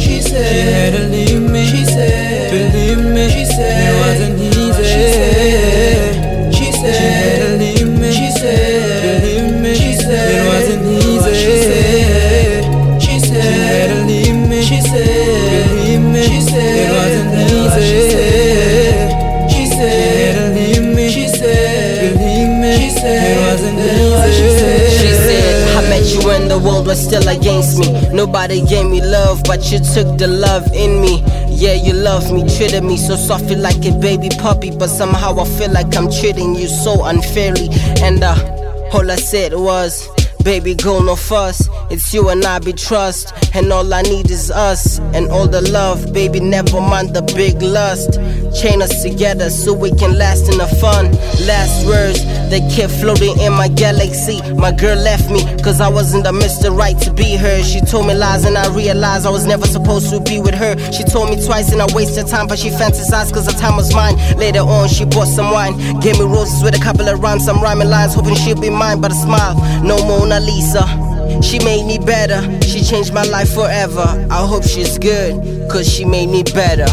She said to leave me. She said. Nobody gave me love, but you took the love in me. Yeah, you love me, treated me so softly like a baby puppy, but somehow I feel like I'm treating you so unfairly. And uh, all I said was, baby, go no fuss. It's you and I be trust, and all I need is us and all the love, baby. Never mind the big lust. Chain us together so we can last in the fun. Last words that kept floating in my galaxy. My girl left me cause I wasn't the Mr. Right to be her. She told me lies and I realized I was never supposed to be with her. She told me twice and I wasted time, but she fantasized cause the time was mine. Later on, she bought some wine, gave me roses with a couple of rhymes, some rhyming lines, hoping she'll be mine. But a smile, no Mona Lisa. She made me better, she changed my life forever. I hope she's good, cause she made me better.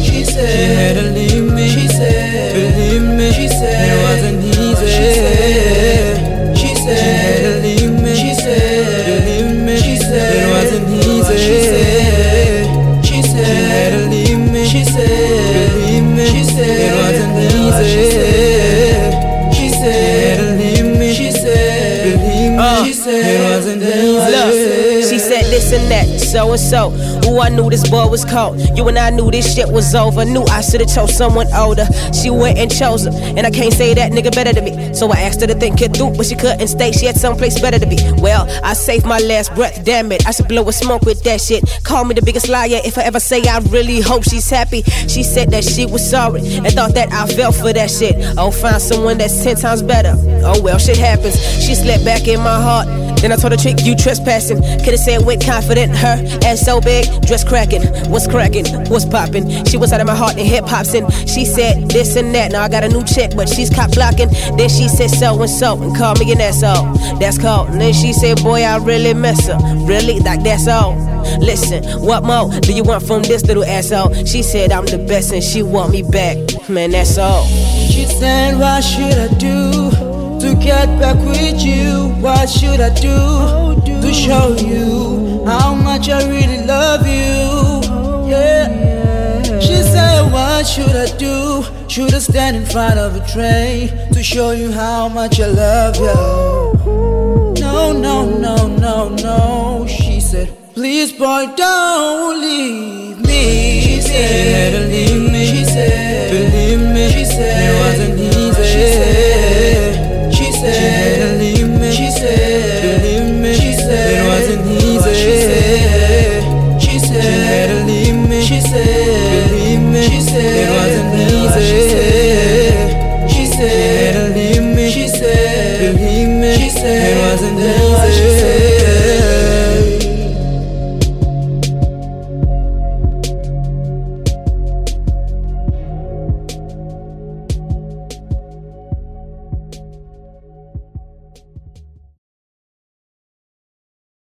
She said, she had to leave me. She said, believe me. She said, it wasn't easy. She said, she said, she had to leave me. She said, believe me. She said, it wasn't easy. She said, she said, she had to leave me. She said, believe me. She said, it wasn't easy. She said, she said, had to leave me. She said, believe me. She said, it wasn't easy. She said this and that, so and so. Ooh, I knew this boy was cold. You and I knew this shit was over. Knew I should've chose someone older. She went and chose him, and I can't say that nigga better than me. So I asked her to think it through, but she couldn't stay. She had someplace better to be. Well, I saved my last breath, damn it. I should blow a smoke with that shit. Call me the biggest liar if I ever say I really hope she's happy. She said that she was sorry and thought that I fell for that shit. Oh, find someone that's ten times better. Oh well, shit happens. She slept back in my heart. Then I told her trick, you trespassing. Could've said with confident, her ass so big, dress cracking. What's cracking? What's popping? She was out of my heart and hip hop's in. She said this and that. Now I got a new chick, but she's cop blocking. Then she said so and so and called me an asshole. That's cold. And then she said, boy, I really miss her. Really? Like that's all. Listen, what more do you want from this little asshole? She said I'm the best and she want me back. Man, that's all. She said, what should I do? to get back with you. What should I do to show you how much I really love you? Yeah. She said, What should I do? Should I stand in front of a train to show you how much I love you? No, no, no, no, no. She said, Please, boy, don't leave me. She said,